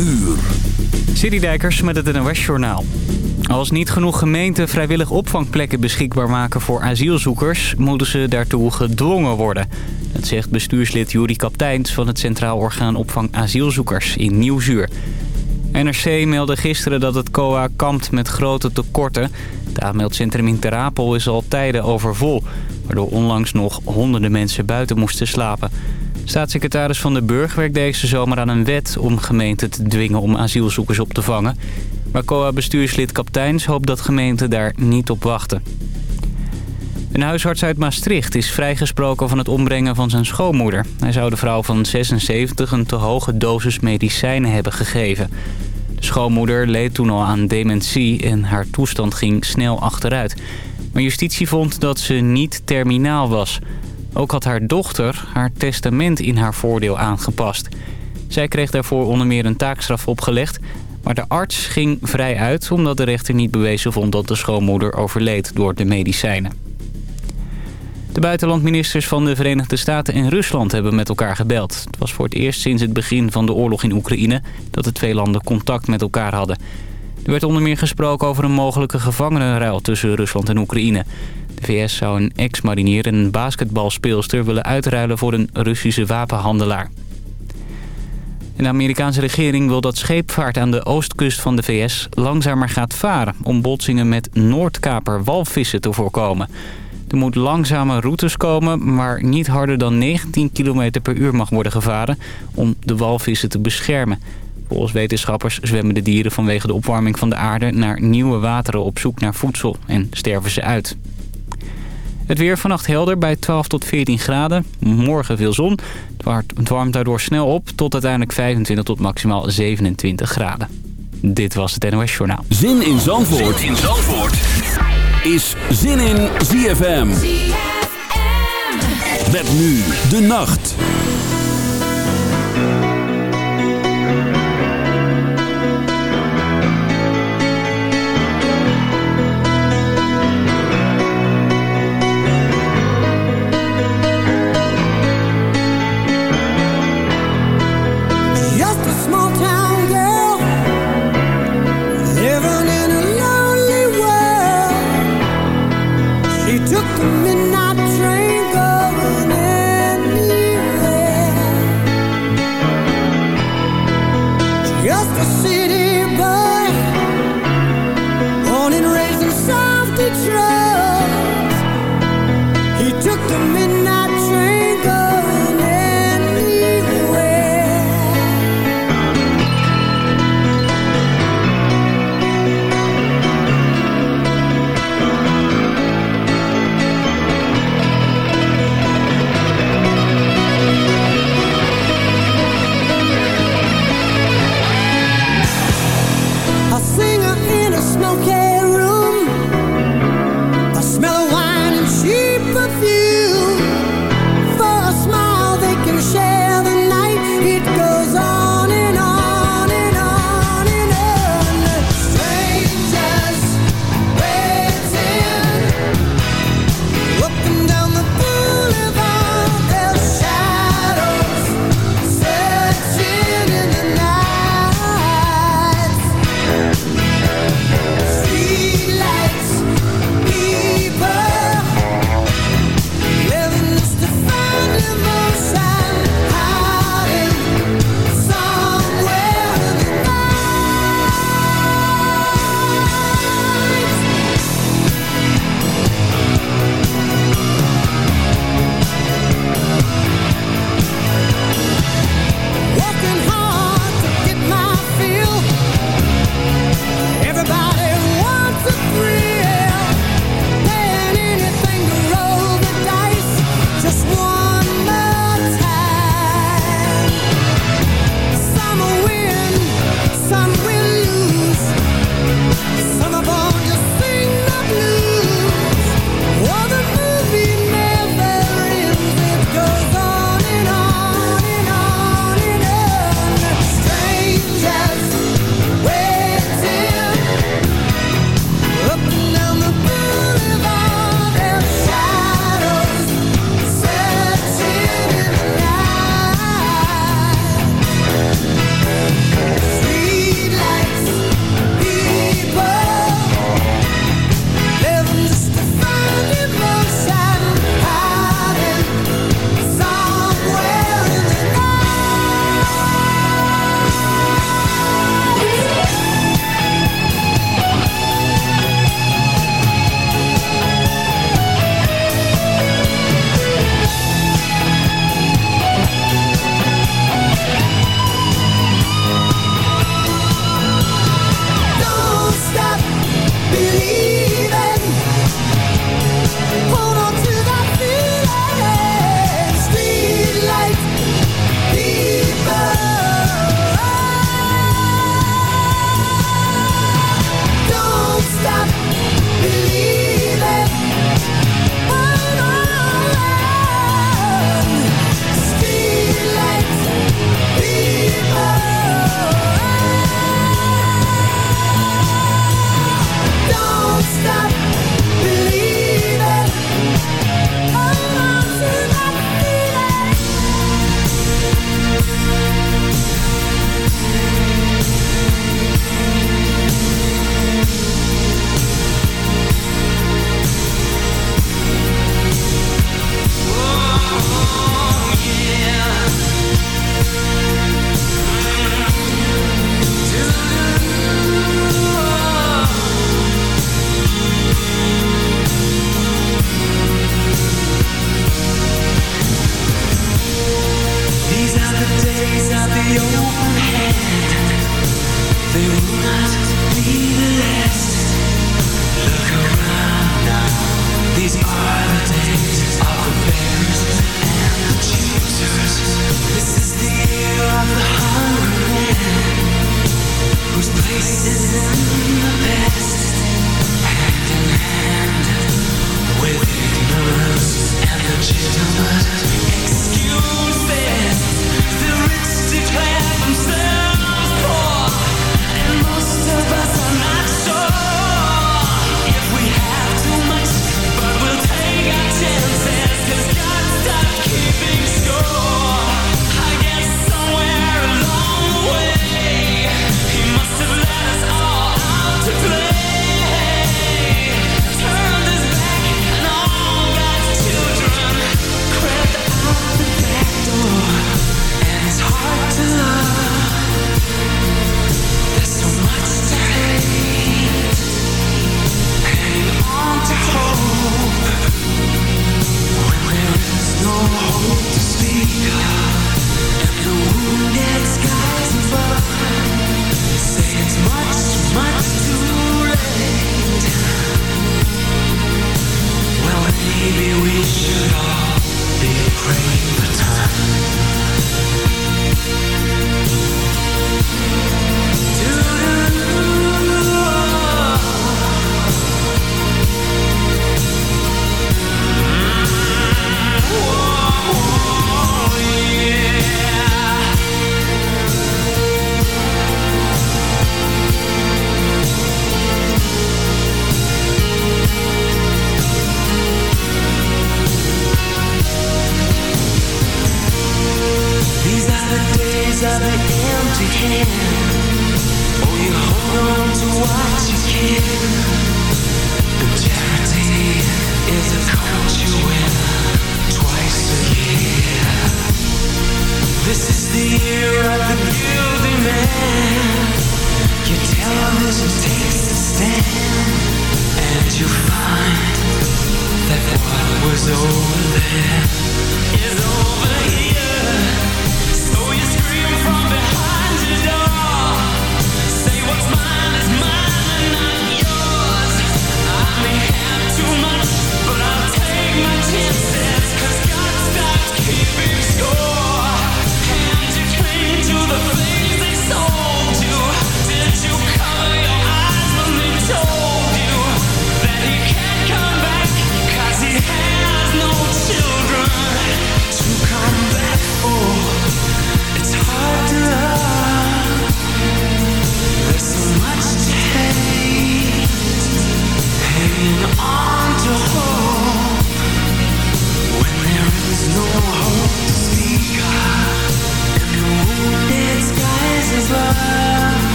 uur. Citydijkers met het NOS Journaal. Als niet genoeg gemeenten vrijwillig opvangplekken beschikbaar maken voor asielzoekers... moeten ze daartoe gedwongen worden. Dat zegt bestuurslid Juri Kapteins van het Centraal Orgaan Opvang Asielzoekers in Nieuwzuur. NRC meldde gisteren dat het COA kampt met grote tekorten. Het aanmeldcentrum in Terapel is al tijden overvol... waardoor onlangs nog honderden mensen buiten moesten slapen... Staatssecretaris Van de Burg werkt deze zomer aan een wet om gemeenten te dwingen om asielzoekers op te vangen. Maar COA-bestuurslid Kapteins hoopt dat gemeenten daar niet op wachten. Een huisarts uit Maastricht is vrijgesproken van het ombrengen van zijn schoonmoeder. Hij zou de vrouw van 76 een te hoge dosis medicijnen hebben gegeven. De schoonmoeder leed toen al aan dementie en haar toestand ging snel achteruit. Maar justitie vond dat ze niet terminaal was... Ook had haar dochter haar testament in haar voordeel aangepast. Zij kreeg daarvoor onder meer een taakstraf opgelegd... maar de arts ging vrij uit omdat de rechter niet bewezen vond... dat de schoonmoeder overleed door de medicijnen. De buitenlandministers van de Verenigde Staten en Rusland hebben met elkaar gebeld. Het was voor het eerst sinds het begin van de oorlog in Oekraïne... dat de twee landen contact met elkaar hadden. Er werd onder meer gesproken over een mogelijke gevangenenruil tussen Rusland en Oekraïne. De VS zou een ex-marinier en een basketbalspeelster willen uitruilen voor een Russische wapenhandelaar. de Amerikaanse regering wil dat scheepvaart aan de oostkust van de VS langzamer gaat varen... om botsingen met Noordkaper walvissen te voorkomen. Er moet langzame routes komen, maar niet harder dan 19 km per uur mag worden gevaren... om de walvissen te beschermen. Volgens wetenschappers zwemmen de dieren vanwege de opwarming van de aarde... naar nieuwe wateren op zoek naar voedsel en sterven ze uit. Het weer vannacht helder bij 12 tot 14 graden. Morgen veel zon. Het warmt daardoor snel op tot uiteindelijk 25 tot maximaal 27 graden. Dit was het NOS Journaal. Zin in Zandvoort, zin in Zandvoort. is Zin in ZFM. ZFM. Met nu de nacht.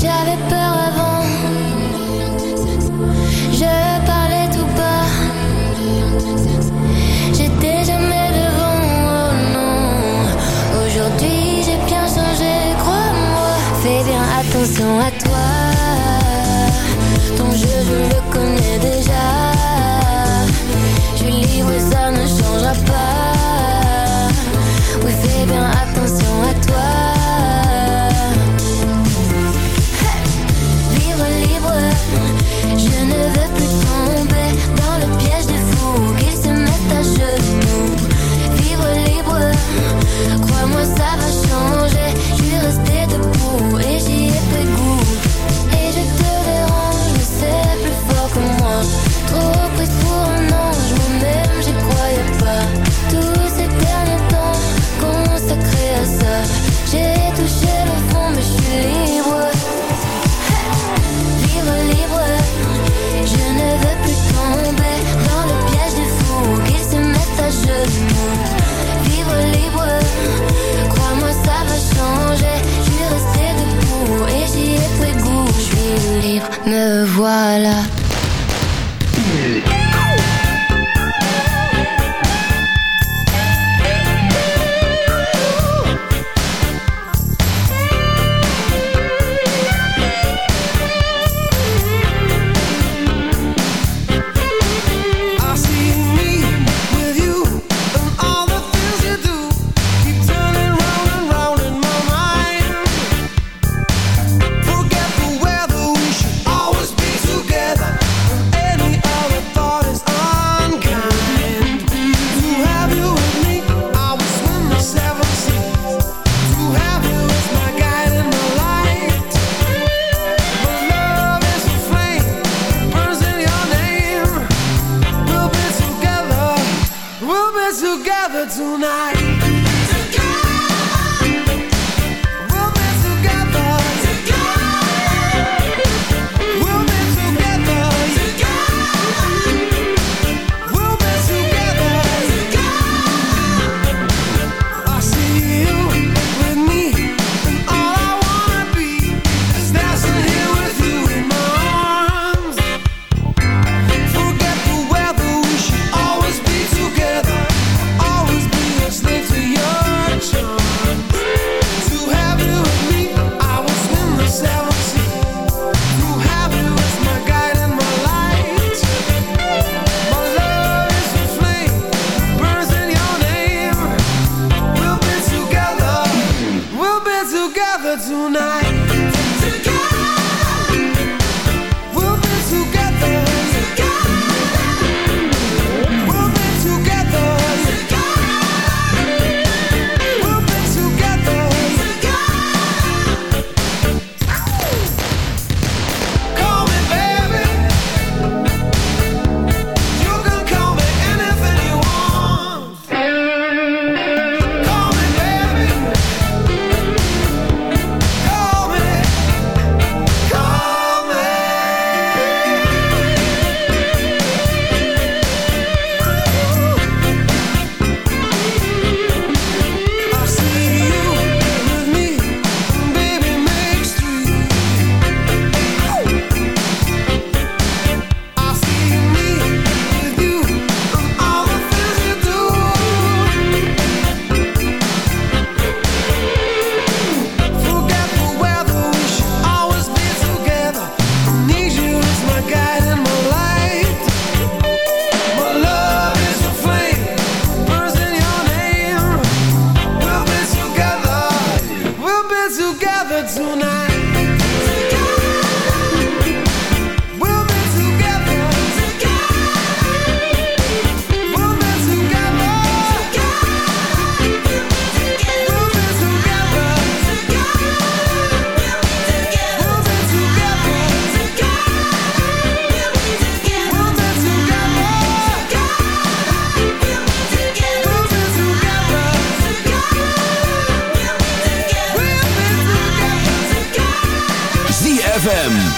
J'avais peur avant. Je parlais tout bas. J'étais jamais devant. Oh non. Aujourd'hui j'ai bien changé, crois-moi. Fais bien attention à toi. Me voilà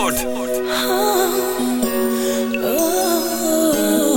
Zandvoort. Oh. oh, oh.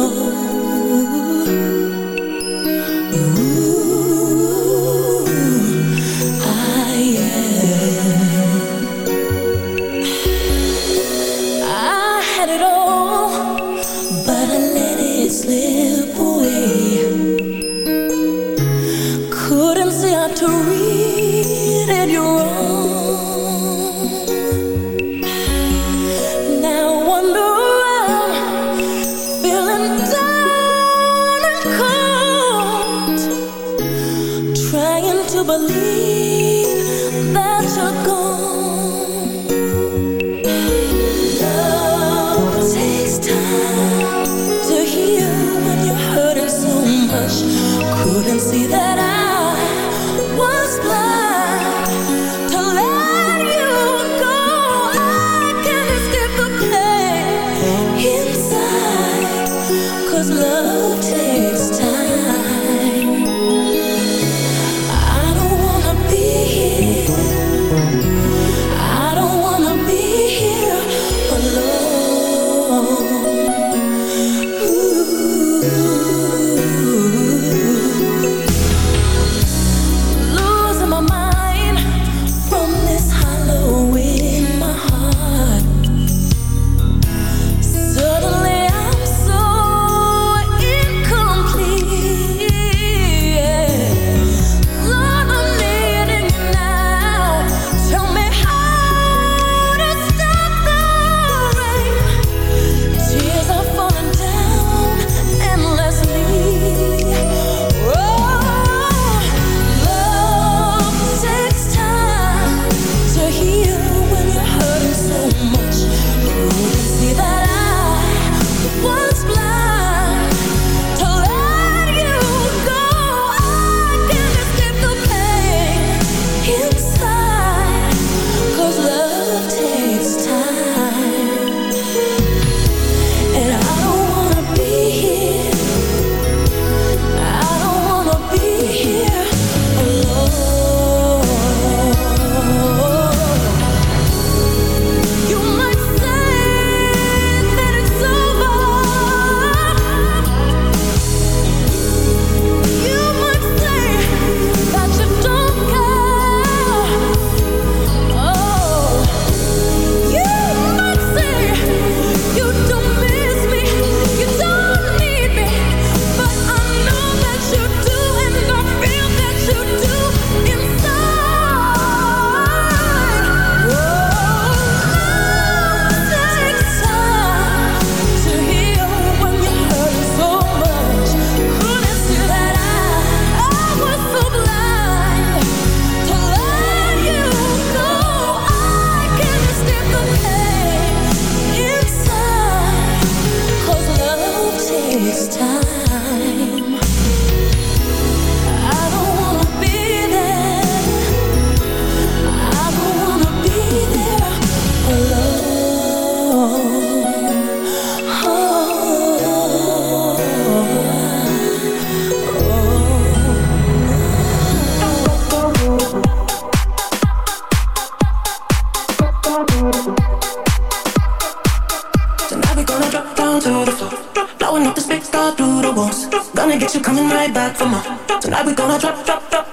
gonna get you coming right back for more. Tonight we gonna drop, drop, drop.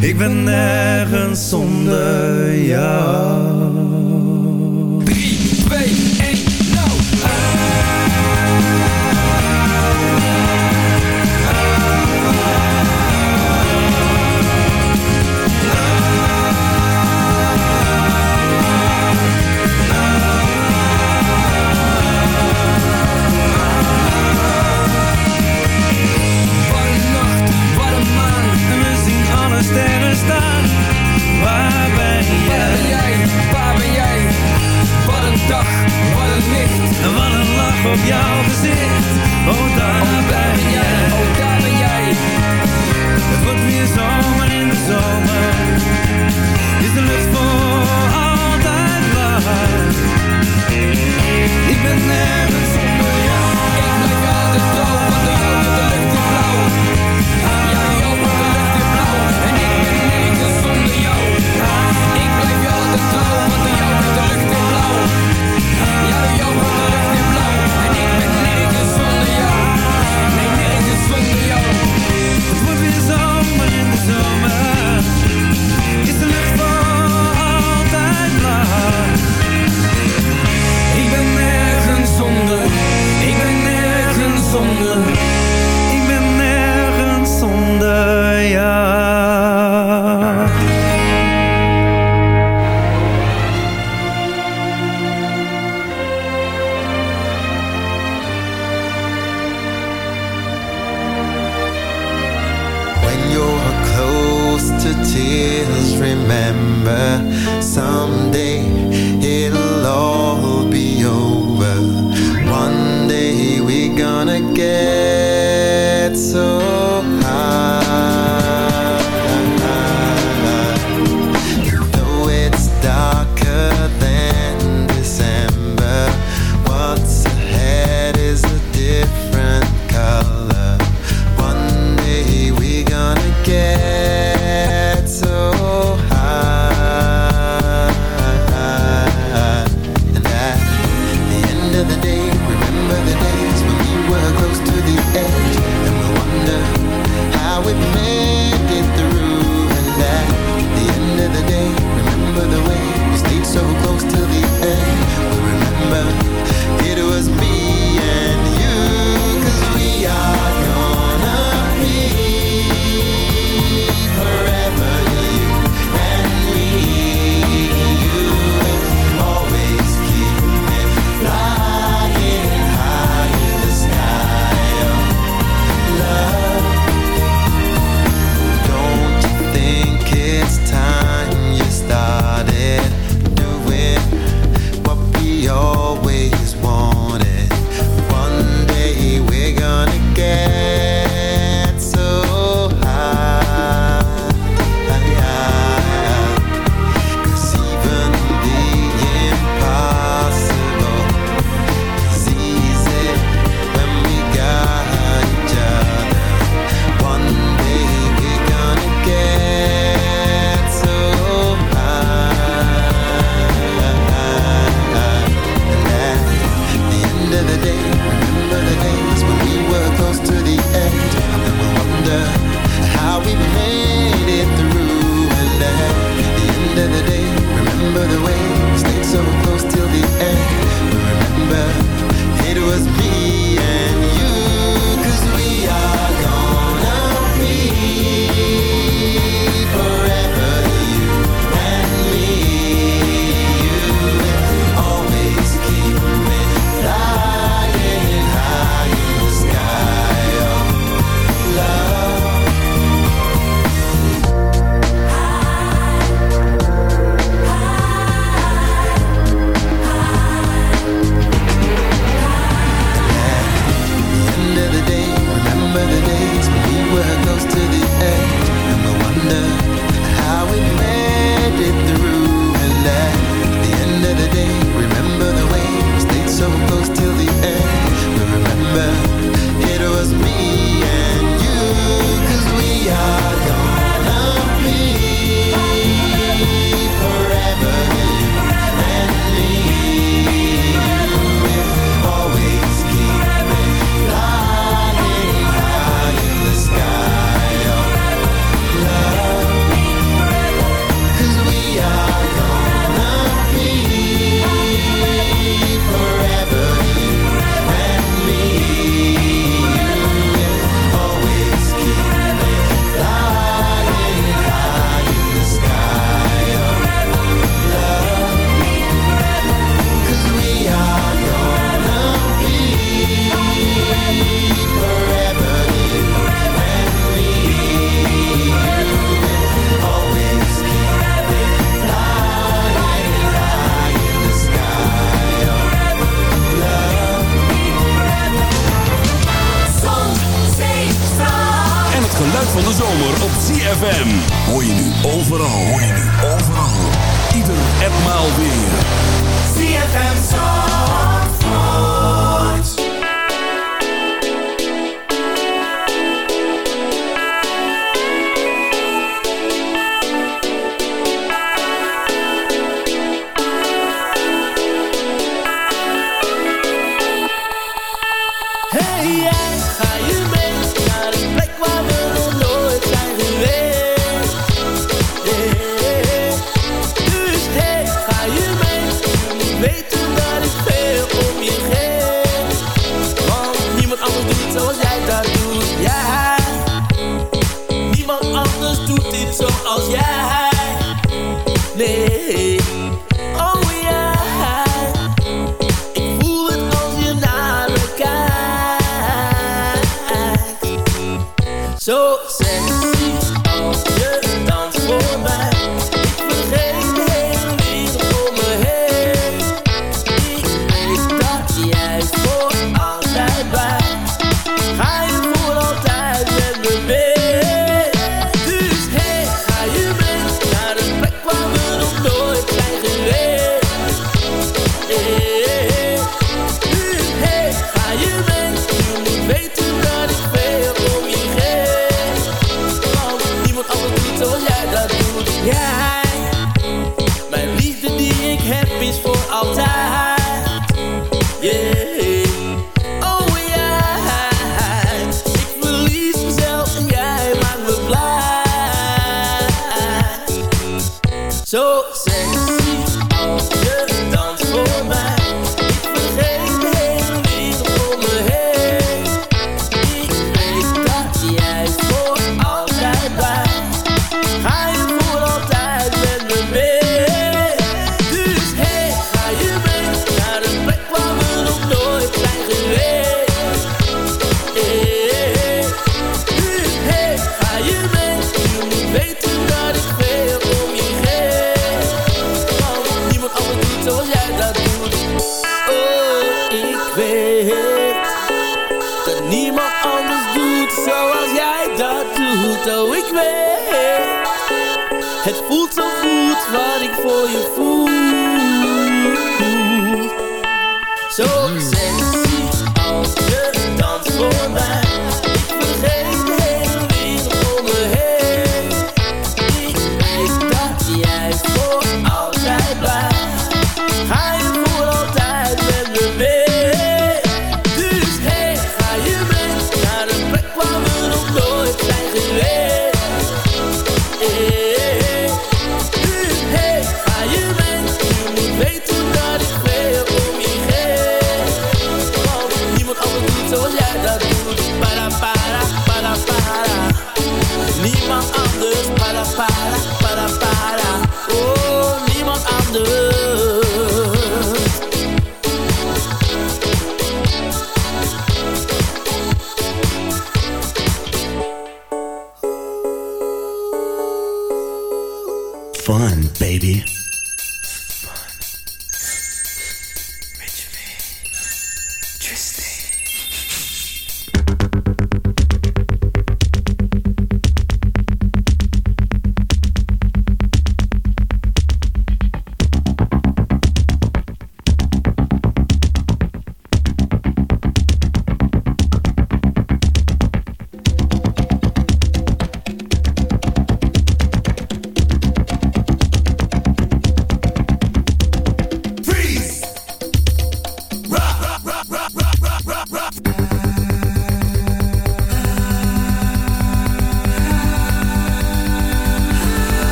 Ik ben nergens zonder jou. 3,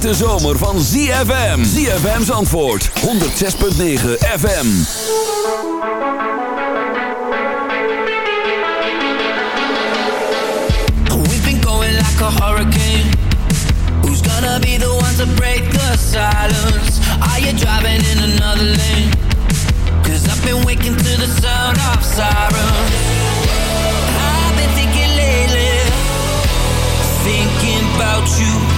De zomer van ZFM. ZFM's antwoord 106.9 FM. We've been going like a hurricane. Who's gonna be the one to break the silence? Are you driving in another lane? Cause I've been waking to the sound of sirens. I've been thinking lately. Thinking about you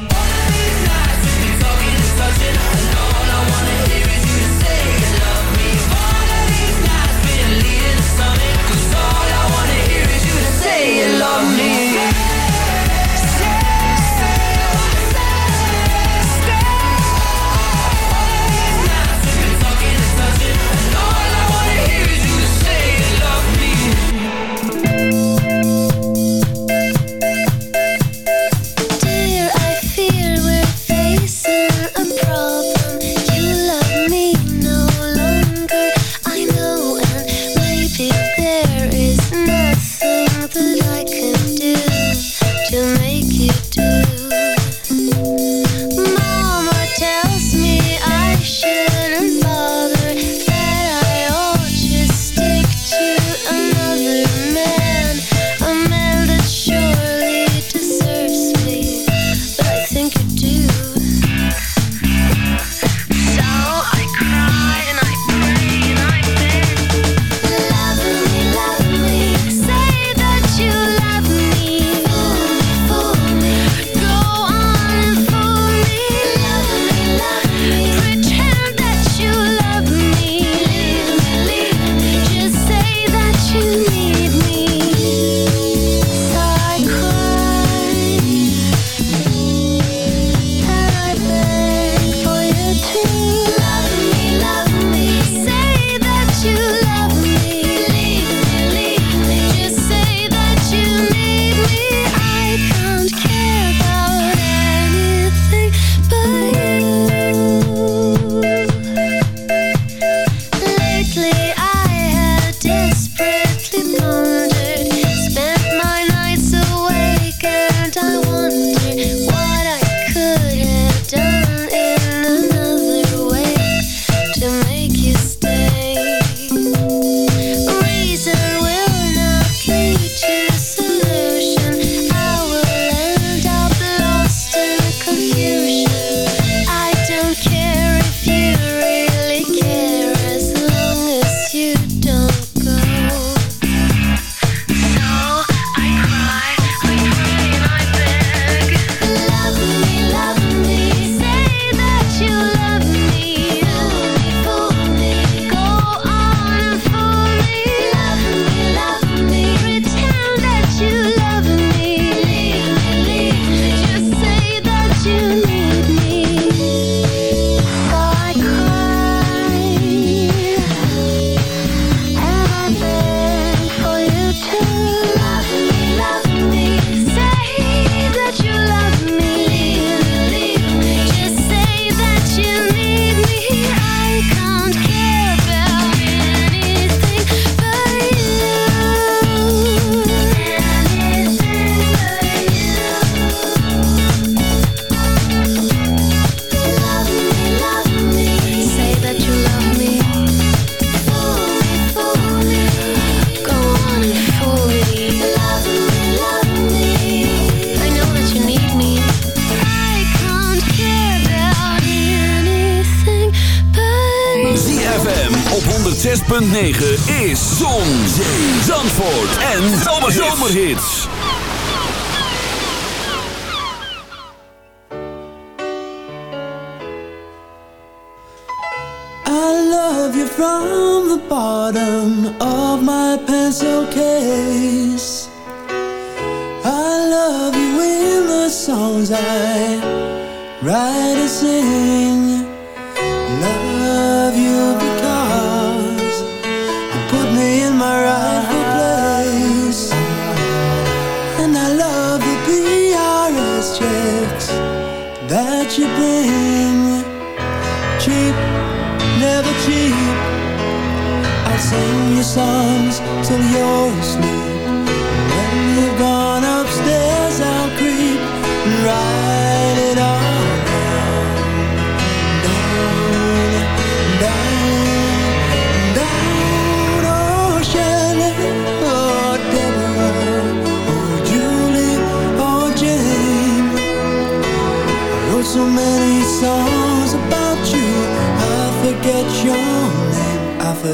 106.9 is Zon, Zee, Zandvoort en Zomerhits. I love you from the bottom of my pencil case. I love you in the songs I write and sing.